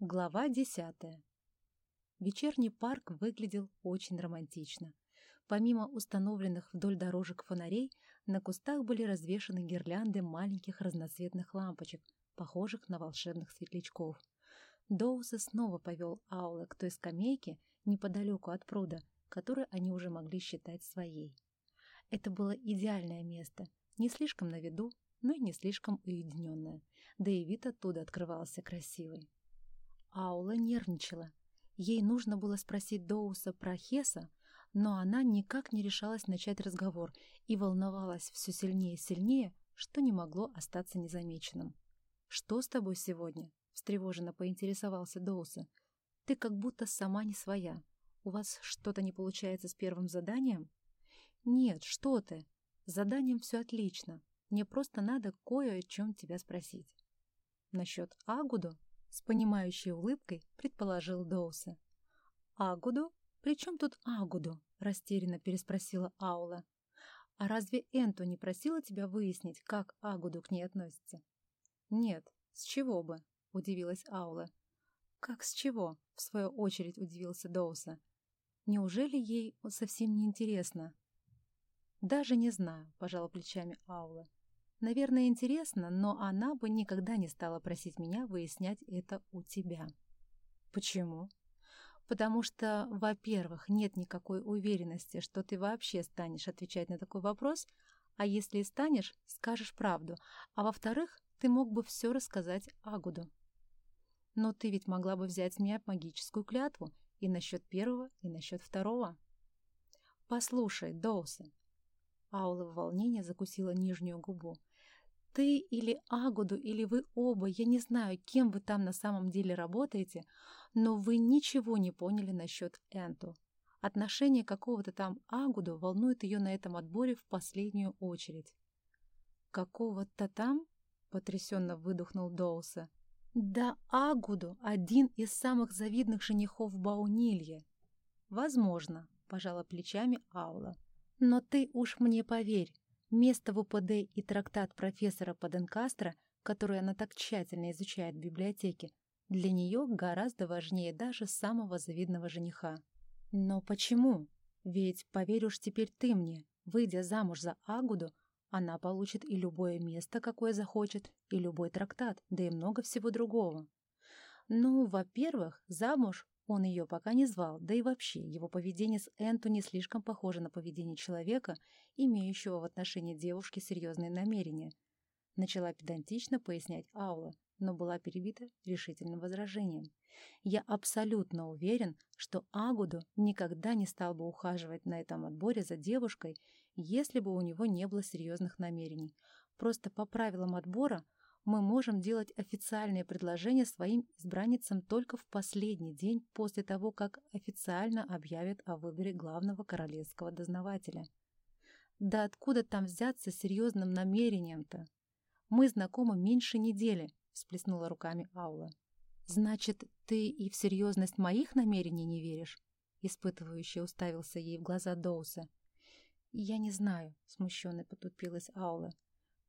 Глава десятая. Вечерний парк выглядел очень романтично. Помимо установленных вдоль дорожек фонарей, на кустах были развешаны гирлянды маленьких разноцветных лампочек, похожих на волшебных светлячков. Доуса снова повел Аула к той скамейке неподалеку от пруда, которую они уже могли считать своей. Это было идеальное место, не слишком на виду, но и не слишком уединенное, да и вид оттуда открывался красивый. Аула нервничала. Ей нужно было спросить Доуса про Хеса, но она никак не решалась начать разговор и волновалась все сильнее и сильнее, что не могло остаться незамеченным. «Что с тобой сегодня?» — встревоженно поинтересовался Доуса. «Ты как будто сама не своя. У вас что-то не получается с первым заданием?» «Нет, что ты. С заданием все отлично. Мне просто надо кое о чем тебя спросить». «Насчет Агуду?» С понимающей улыбкой предположил Доуса. «Агуду? При чем тут Агуду?» Растерянно переспросила Аула. «А разве Энту не просила тебя выяснить, как Агуду к ней относится?» «Нет, с чего бы?» — удивилась Аула. «Как с чего?» — в свою очередь удивился Доуса. «Неужели ей совсем не интересно?» «Даже не знаю», — пожала плечами Аула. Наверное, интересно, но она бы никогда не стала просить меня выяснять это у тебя. Почему? Потому что, во-первых, нет никакой уверенности, что ты вообще станешь отвечать на такой вопрос, а если и станешь, скажешь правду, а во-вторых, ты мог бы все рассказать Агуду. Но ты ведь могла бы взять с меня магическую клятву и насчет первого, и насчет второго. Послушай, Доусы. Аула в волнении закусила нижнюю губу. Ты или Агуду, или вы оба, я не знаю, кем вы там на самом деле работаете, но вы ничего не поняли насчет Энту. Отношение какого-то там Агуду волнует ее на этом отборе в последнюю очередь. «Какого-то там?» — потрясенно выдохнул Доуса. «Да Агуду — один из самых завидных женихов в Баунилье». «Возможно», — пожала плечами Аула. «Но ты уж мне поверь, Место в УПД и трактат профессора Паденкастро, который она так тщательно изучает в библиотеке, для нее гораздо важнее даже самого завидного жениха. Но почему? Ведь, поверишь теперь ты мне, выйдя замуж за Агуду, она получит и любое место, какое захочет, и любой трактат, да и много всего другого. Ну, во-первых, замуж он ее пока не звал, да и вообще, его поведение с Энту не слишком похоже на поведение человека, имеющего в отношении девушки серьезные намерения. Начала педантично пояснять Аула, но была перебита решительным возражением. Я абсолютно уверен, что Агуду никогда не стал бы ухаживать на этом отборе за девушкой, если бы у него не было серьезных намерений. Просто по правилам отбора мы можем делать официальные предложения своим избранницам только в последний день после того, как официально объявят о выборе главного королевского дознавателя. Да откуда там взяться серьезным намерением-то? Мы знакомы меньше недели, всплеснула руками Аула. Значит, ты и в серьезность моих намерений не веришь? Испытывающе уставился ей в глаза Доуса. Я не знаю, смущенно потупилась Аула.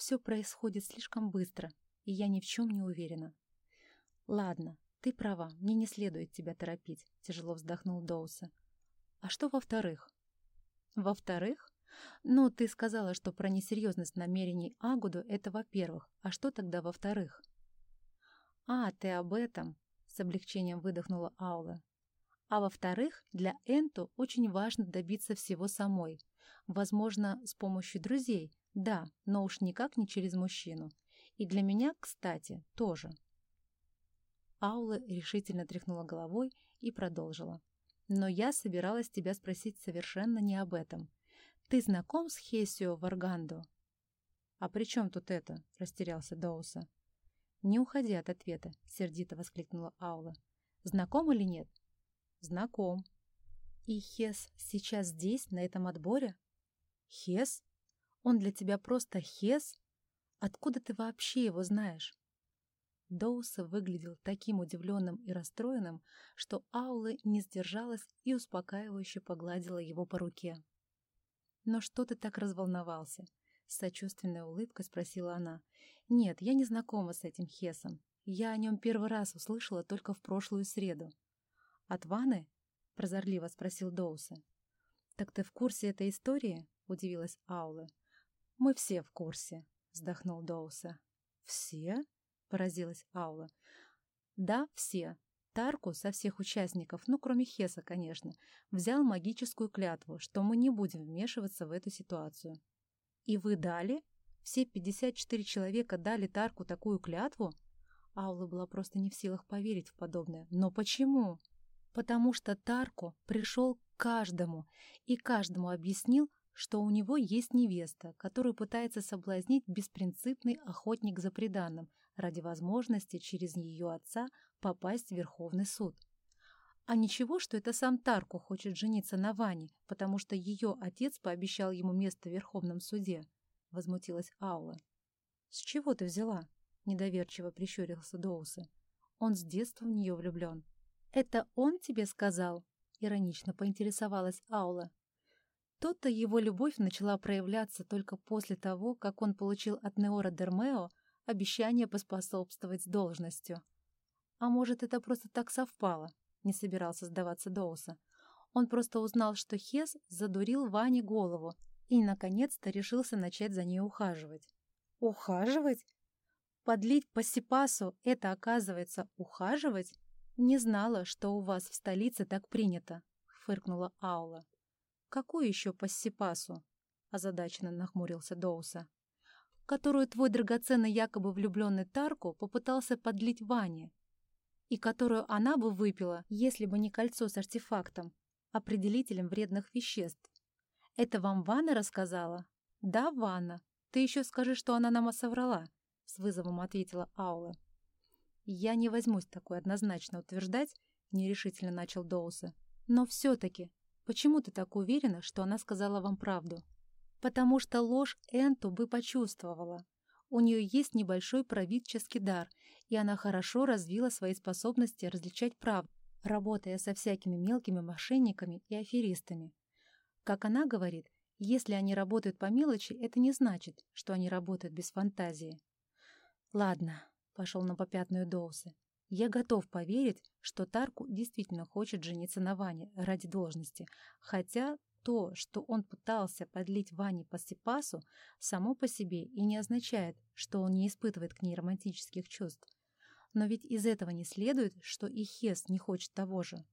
Все происходит слишком быстро, и я ни в чем не уверена. Ладно, ты права, мне не следует тебя торопить, тяжело вздохнул Доуса. А что во-вторых? Во-вторых? Ну, ты сказала, что про несерьезность намерений Агуду — это во-первых. А что тогда во-вторых? А, ты об этом, с облегчением выдохнула Аула. А во-вторых, для Энту очень важно добиться всего самой. Возможно, с помощью друзей, да, но уж никак не через мужчину. И для меня, кстати, тоже. Аула решительно тряхнула головой и продолжила. Но я собиралась тебя спросить совершенно не об этом. Ты знаком с Хесио Варгандо? А при чем тут это? Растерялся Доуса. Не уходи от ответа, сердито воскликнула Аула. Знаком или нет? Знаком. И Хес сейчас здесь, на этом отборе? Хес? Он для тебя просто Хес? Откуда ты вообще его знаешь?» Доуса выглядел таким удивленным и расстроенным, что Аула не сдержалась и успокаивающе погладила его по руке. «Но что ты так разволновался?» С сочувственной улыбкой спросила она. «Нет, я не знакома с этим Хесом. Я о нем первый раз услышала только в прошлую среду. «От Ваны?» — прозорливо спросил Доуса. «Так ты в курсе этой истории?» — удивилась Аула. «Мы все в курсе», — вздохнул Доуса. «Все?» — поразилась Аула. «Да, все. Тарку со всех участников, ну, кроме Хеса, конечно, взял магическую клятву, что мы не будем вмешиваться в эту ситуацию. И вы дали? Все 54 человека дали Тарку такую клятву? Аула была просто не в силах поверить в подобное. Но почему? Потому что Тарку пришел к каждому и каждому объяснил, что у него есть невеста, которую пытается соблазнить беспринципный охотник за преданным ради возможности через ее отца попасть в Верховный суд. А ничего, что это сам Тарку хочет жениться на Ване, потому что ее отец пообещал ему место в Верховном суде, — возмутилась Аула. — С чего ты взяла? — недоверчиво прищурился Доуса. Он с детства в нее влюблен. — Это он тебе сказал? — иронично поинтересовалась Аула. То-то его любовь начала проявляться только после того, как он получил от Неора Дермео обещание поспособствовать должностью. А может, это просто так совпало? Не собирался сдаваться Доуса. Он просто узнал, что Хес задурил Ване голову и, наконец-то, решился начать за ней ухаживать. Ухаживать? Подлить по сипасу — это, оказывается, ухаживать? Не знала, что у вас в столице так принято, — фыркнула Аула. Какую еще пассипасу? — озадаченно нахмурился Доуса которую твой драгоценный якобы влюбленный Тарку попытался подлить Ване, и которую она бы выпила, если бы не кольцо с артефактом, определителем вредных веществ. Это вам Ванна рассказала? Да, Ванна. Ты еще скажи, что она нам соврала, с вызовом ответила Аула. Я не возьмусь такое однозначно утверждать, нерешительно начал Доуса. Но все-таки, почему ты так уверена, что она сказала вам правду? потому что ложь Энту бы почувствовала. У нее есть небольшой правительский дар, и она хорошо развила свои способности различать правду, работая со всякими мелкими мошенниками и аферистами. Как она говорит, если они работают по мелочи, это не значит, что они работают без фантазии. «Ладно», — пошел на попятную Доусы, — «я готов поверить, что Тарку действительно хочет жениться на Ване ради должности, хотя то, что он пытался подлить Ване по Сипасу, само по себе и не означает, что он не испытывает к ней романтических чувств. Но ведь из этого не следует, что и Хес не хочет того же.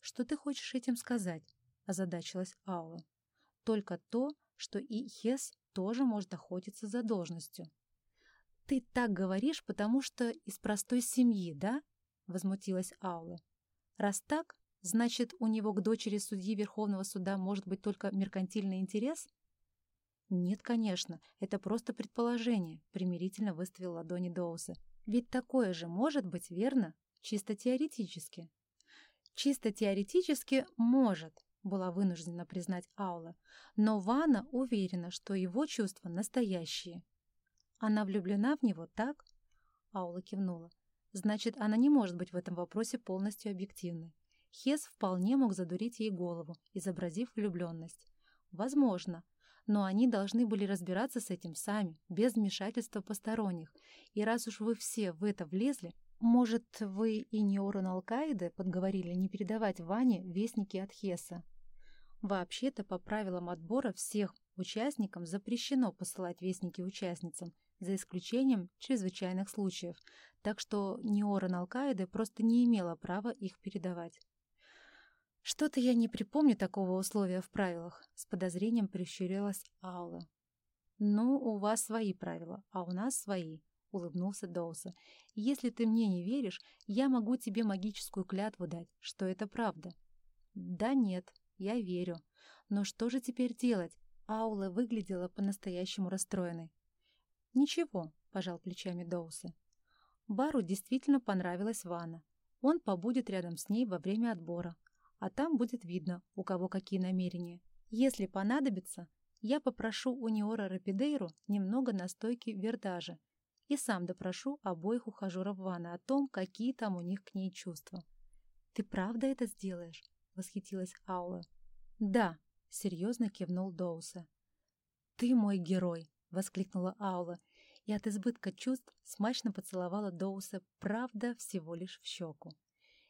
«Что ты хочешь этим сказать?» – озадачилась Аула. «Только то, что и Хес тоже может охотиться за должностью». «Ты так говоришь, потому что из простой семьи, да?» – возмутилась Аула. «Раз так, Значит, у него к дочери судьи Верховного суда может быть только меркантильный интерес? Нет, конечно, это просто предположение, примирительно выставил ладони Доуса. Ведь такое же может быть, верно? Чисто теоретически. Чисто теоретически может, была вынуждена признать Аула, но Вана уверена, что его чувства настоящие. Она влюблена в него, так? Аула кивнула. Значит, она не может быть в этом вопросе полностью объективной. Хес вполне мог задурить ей голову, изобразив влюбленность. Возможно. Но они должны были разбираться с этим сами, без вмешательства посторонних. И раз уж вы все в это влезли, может, вы и Неоран Алкаиды подговорили не передавать Ване вестники от Хеса? Вообще-то, по правилам отбора, всех участникам запрещено посылать вестники участницам, за исключением чрезвычайных случаев, так что Неоран Алкаиды просто не имела права их передавать. «Что-то я не припомню такого условия в правилах», — с подозрением прищурилась Аула. «Ну, у вас свои правила, а у нас свои», — улыбнулся Доуса. «Если ты мне не веришь, я могу тебе магическую клятву дать, что это правда». «Да нет, я верю. Но что же теперь делать?» Аула выглядела по-настоящему расстроенной. «Ничего», — пожал плечами Доуса. Бару действительно понравилась Ванна. Он побудет рядом с ней во время отбора, а там будет видно, у кого какие намерения. Если понадобится, я попрошу у Неора Рапидейру немного настойки вердажа и сам допрошу обоих ухажеров Вана о том, какие там у них к ней чувства. «Ты правда это сделаешь?» — восхитилась Аула. «Да», — серьезно кивнул Доуса. «Ты мой герой!» — воскликнула Аула. и от избытка чувств смачно поцеловала Доуса, правда, всего лишь в щеку.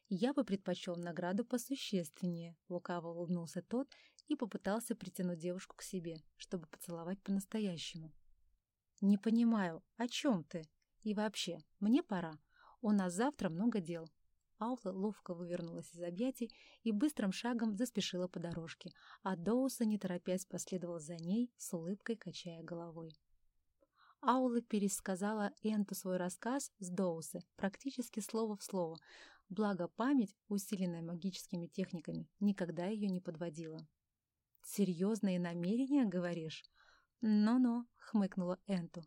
«Я бы предпочел награду посущественнее», — лукаво улыбнулся тот и попытался притянуть девушку к себе, чтобы поцеловать по-настоящему. «Не понимаю, о чем ты? И вообще, мне пора. У нас завтра много дел». Аула ловко вывернулась из объятий и быстрым шагом заспешила по дорожке, а Доуса, не торопясь, последовал за ней, с улыбкой качая головой. Аула пересказала Энту свой рассказ с Доусы, практически слово в слово, благо память, усиленная магическими техниками, никогда ее не подводила. «Серьезные намерения, говоришь?» «Ну-ну», — хмыкнула Энту.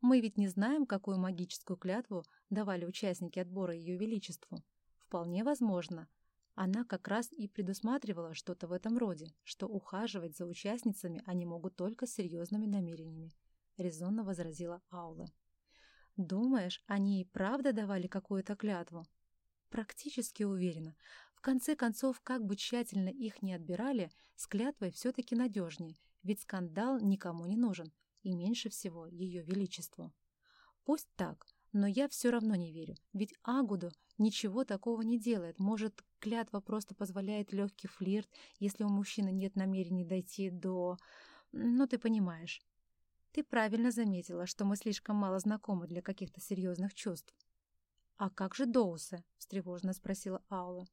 «Мы ведь не знаем, какую магическую клятву давали участники отбора Ее Величеству. Вполне возможно. Она как раз и предусматривала что-то в этом роде, что ухаживать за участницами они могут только с серьезными намерениями», — резонно возразила Аула. «Думаешь, они и правда давали какую-то клятву?» «Практически уверена. В конце концов, как бы тщательно их не отбирали, с клятвой все-таки надежнее, ведь скандал никому не нужен, и меньше всего ее величеству. Пусть так, но я все равно не верю, ведь Агуду ничего такого не делает. Может, клятва просто позволяет легкий флирт, если у мужчины нет намерений дойти до... Ну, ты понимаешь. Ты правильно заметила, что мы слишком мало знакомы для каких-то серьезных чувств. «А как же Доусы?» — встревоженно спросила Аула.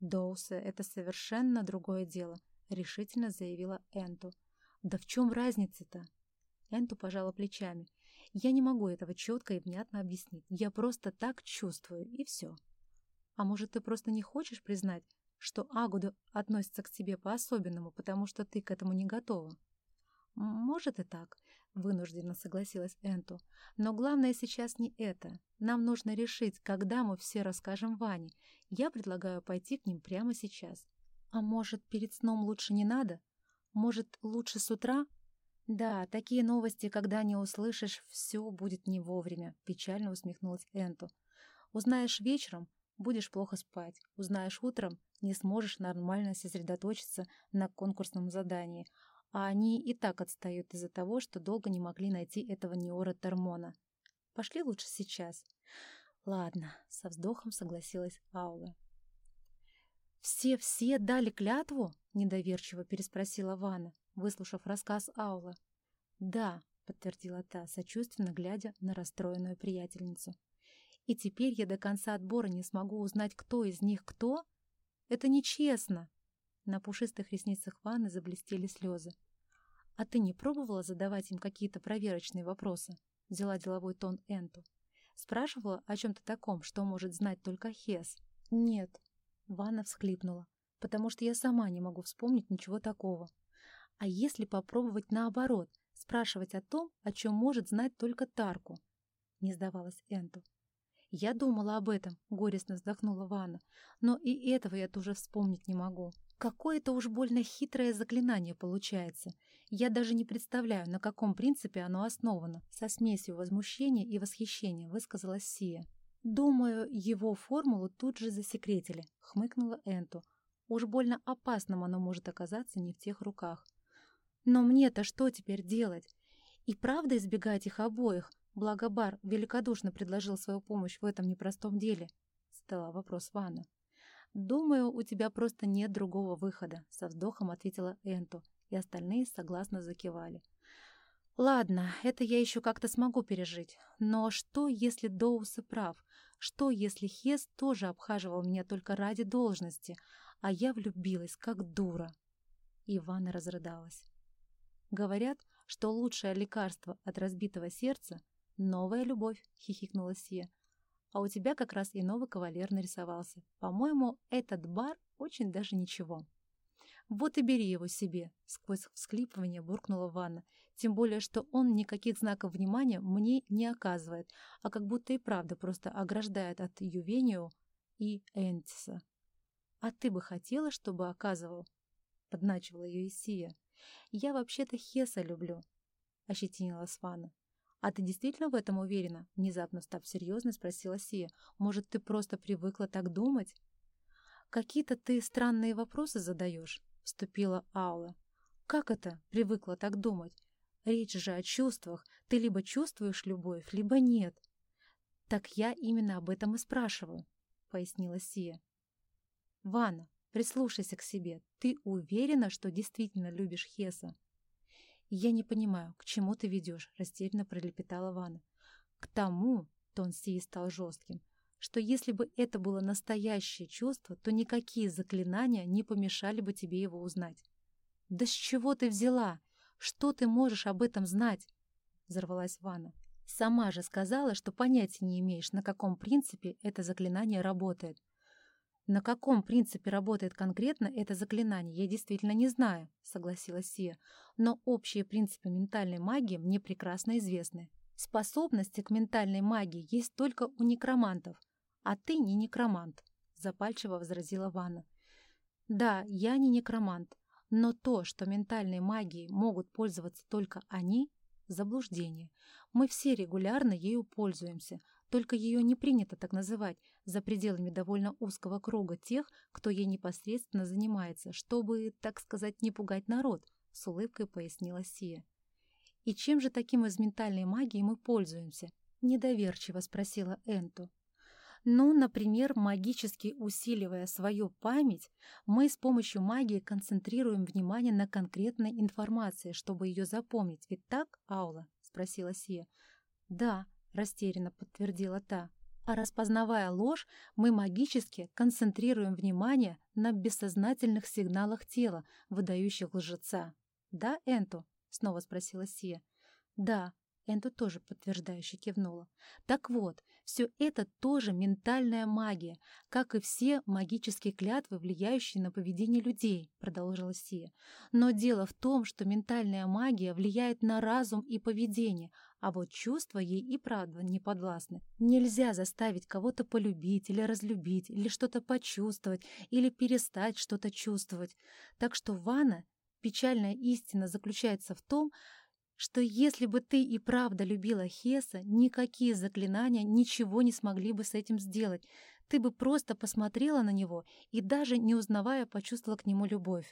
«Доусы — это совершенно другое дело», — решительно заявила Энту. «Да в чем разница-то?» Энту пожала плечами. «Я не могу этого четко и внятно объяснить. Я просто так чувствую, и все». «А может, ты просто не хочешь признать, что Агуду относится к тебе по-особенному, потому что ты к этому не готова?» «Может и так», — вынужденно согласилась Энту. «Но главное сейчас не это. Нам нужно решить, когда мы все расскажем Ване. Я предлагаю пойти к ним прямо сейчас. А может, перед сном лучше не надо? Может, лучше с утра?» «Да, такие новости, когда не услышишь, все будет не вовремя», — печально усмехнулась Энту. «Узнаешь вечером — будешь плохо спать. Узнаешь утром — не сможешь нормально сосредоточиться на конкурсном задании, а они и так отстают из-за того, что долго не могли найти этого Неора Тормона. Пошли лучше сейчас. Ладно, со вздохом согласилась Аула. «Все-все дали клятву?» — недоверчиво переспросила Вана, выслушав рассказ Аула. «Да», — подтвердила та, сочувственно глядя на расстроенную приятельницу. «И теперь я до конца отбора не смогу узнать, кто из них кто? Это нечестно!» На пушистых ресницах Ванны заблестели слезы. «А ты не пробовала задавать им какие-то проверочные вопросы?» — взяла деловой тон Энту. «Спрашивала о чем-то таком, что может знать только Хес?» «Нет». Ванна всхлипнула, потому что я сама не могу вспомнить ничего такого. «А если попробовать наоборот, спрашивать о том, о чем может знать только Тарку?» Не сдавалась Энту. «Я думала об этом», — горестно вздохнула Ванна, «но и этого я тоже вспомнить не могу. Какое-то уж больно хитрое заклинание получается. Я даже не представляю, на каком принципе оно основано. Со смесью возмущения и восхищения высказалась Сия. «Думаю, его формулу тут же засекретили», — хмыкнула Энту. «Уж больно опасным оно может оказаться не в тех руках». «Но мне-то что теперь делать? И правда избегать их обоих? Благо Бар великодушно предложил свою помощь в этом непростом деле?» — стала вопрос Ванна. «Думаю, у тебя просто нет другого выхода», — со вздохом ответила Энту, и остальные согласно закивали. «Ладно, это я еще как-то смогу пережить. Но что, если Доус и прав? Что, если Хес тоже обхаживал меня только ради должности, а я влюбилась, как дура?» Ивана разрыдалась. «Говорят, что лучшее лекарство от разбитого сердца — новая любовь», — хихикнула Сия. А у тебя как раз и новый кавалер нарисовался. По-моему, этот бар очень даже ничего. Вот и бери его себе, сквозь всклипывание буркнула Ванна. Тем более, что он никаких знаков внимания мне не оказывает, а как будто и правда просто ограждает от Ювенио и Энтиса. А ты бы хотела, чтобы оказывал? Подначивала ее Исия. Я вообще-то Хеса люблю, ощетинилась Ванна. «А ты действительно в этом уверена?» Внезапно став серьезной, спросила Сия. «Может, ты просто привыкла так думать?» «Какие-то ты странные вопросы задаешь», — вступила Аула. «Как это привыкла так думать? Речь же о чувствах. Ты либо чувствуешь любовь, либо нет. Так я именно об этом и спрашиваю, пояснила Сия. Ванна, прислушайся к себе. Ты уверена, что действительно любишь Хеса? Я не понимаю, к чему ты ведешь, растерянно пролепетала Ванна. К тому, тон Сии стал жестким, что если бы это было настоящее чувство, то никакие заклинания не помешали бы тебе его узнать. «Да с чего ты взяла? Что ты можешь об этом знать?» — взорвалась Ванна. «Сама же сказала, что понятия не имеешь, на каком принципе это заклинание работает». «На каком принципе работает конкретно это заклинание, я действительно не знаю», — согласилась Сия. «Но общие принципы ментальной магии мне прекрасно известны. Способности к ментальной магии есть только у некромантов, а ты не некромант», — запальчиво возразила Ванна. «Да, я не некромант, но то, что ментальной магией могут пользоваться только они — заблуждение. Мы все регулярно ею пользуемся, только ее не принято так называть за пределами довольно узкого круга тех, кто ей непосредственно занимается, чтобы, так сказать, не пугать народ, — с улыбкой пояснила Сия. «И чем же таким из ментальной магии мы пользуемся?» — недоверчиво спросила Энту. Ну, например, магически усиливая свою память, мы с помощью магии концентрируем внимание на конкретной информации, чтобы ее запомнить. Ведь так, Аула? — спросила Сия. Да, — растерянно подтвердила та. А распознавая ложь, мы магически концентрируем внимание на бессознательных сигналах тела, выдающих лжеца. «Да, Энту?» — снова спросила Сия. «Да», Энту тоже подтверждающе кивнула. Так вот, все это тоже ментальная магия, как и все магические клятвы, влияющие на поведение людей, продолжила Сия. Но дело в том, что ментальная магия влияет на разум и поведение, а вот чувства ей и правда не подвластны. Нельзя заставить кого-то полюбить или разлюбить, или что-то почувствовать, или перестать что-то чувствовать. Так что Ванна, печальная истина заключается в том, что если бы ты и правда любила Хеса, никакие заклинания ничего не смогли бы с этим сделать. Ты бы просто посмотрела на него и даже не узнавая почувствовала к нему любовь.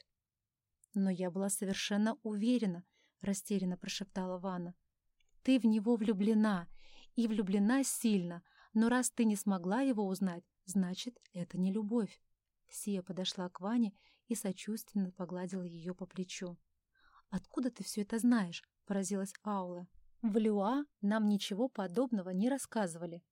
Но я была совершенно уверена, растерянно прошептала Ванна. Ты в него влюблена, и влюблена сильно, но раз ты не смогла его узнать, значит, это не любовь. Сия подошла к Ване и сочувственно погладила ее по плечу. «Откуда ты все это знаешь?» — поразилась Аула. «В Люа нам ничего подобного не рассказывали».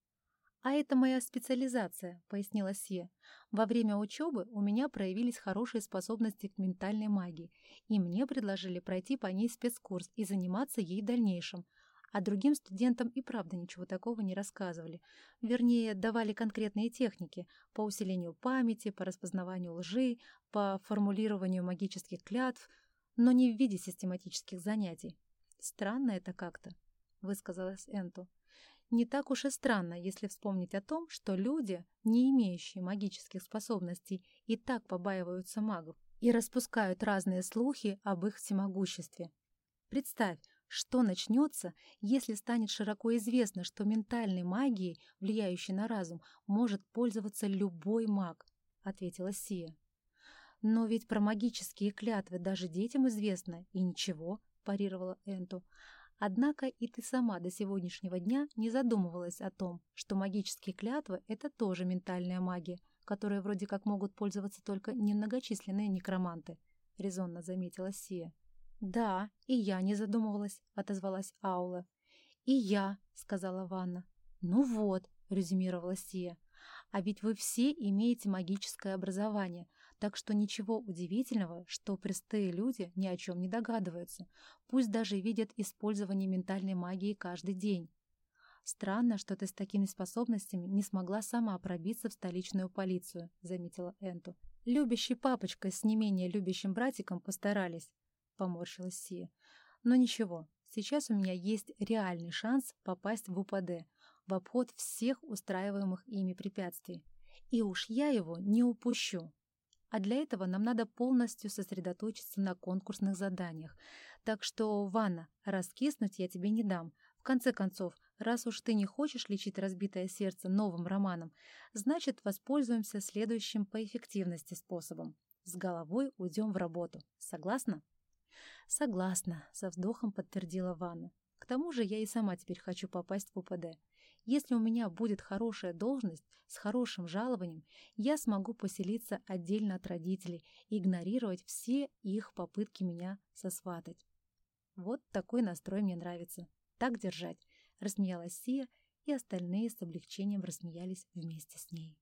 «А это моя специализация», — пояснила Сье. «Во время учебы у меня проявились хорошие способности к ментальной магии, и мне предложили пройти по ней спецкурс и заниматься ей в дальнейшем. А другим студентам и правда ничего такого не рассказывали. Вернее, давали конкретные техники по усилению памяти, по распознаванию лжи, по формулированию магических клятв, но не в виде систематических занятий. «Странно это как-то», — высказалась Энту. «Не так уж и странно, если вспомнить о том, что люди, не имеющие магических способностей, и так побаиваются магов и распускают разные слухи об их всемогуществе. Представь, что начнется, если станет широко известно, что ментальной магией, влияющей на разум, может пользоваться любой маг», — ответила Сия. «Но ведь про магические клятвы даже детям известно, и ничего», — парировала Энту. «Однако и ты сама до сегодняшнего дня не задумывалась о том, что магические клятвы — это тоже ментальная магия, которой вроде как могут пользоваться только немногочисленные некроманты», — резонно заметила Сия. «Да, и я не задумывалась», — отозвалась Аула. «И я», — сказала Ванна. «Ну вот», — резюмировала Сия. «А ведь вы все имеете магическое образование, так что ничего удивительного, что простые люди ни о чем не догадываются, пусть даже видят использование ментальной магии каждый день. «Странно, что ты с такими способностями не смогла сама пробиться в столичную полицию», — заметила Энту. «Любящий папочка с не менее любящим братиком постарались», — поморщилась Сия. «Но ничего, сейчас у меня есть реальный шанс попасть в УПД, в обход всех устраиваемых ими препятствий. И уж я его не упущу». А для этого нам надо полностью сосредоточиться на конкурсных заданиях. Так что, Ванна, раскиснуть я тебе не дам. В конце концов, раз уж ты не хочешь лечить разбитое сердце новым романом, значит, воспользуемся следующим по эффективности способом. С головой уйдем в работу. Согласна? Согласна, со вздохом подтвердила Ванна. К тому же я и сама теперь хочу попасть в УПД. Если у меня будет хорошая должность с хорошим жалованием, я смогу поселиться отдельно от родителей и игнорировать все их попытки меня сосватать. Вот такой настрой мне нравится. Так держать, рассмеялась Сия, и остальные с облегчением рассмеялись вместе с ней.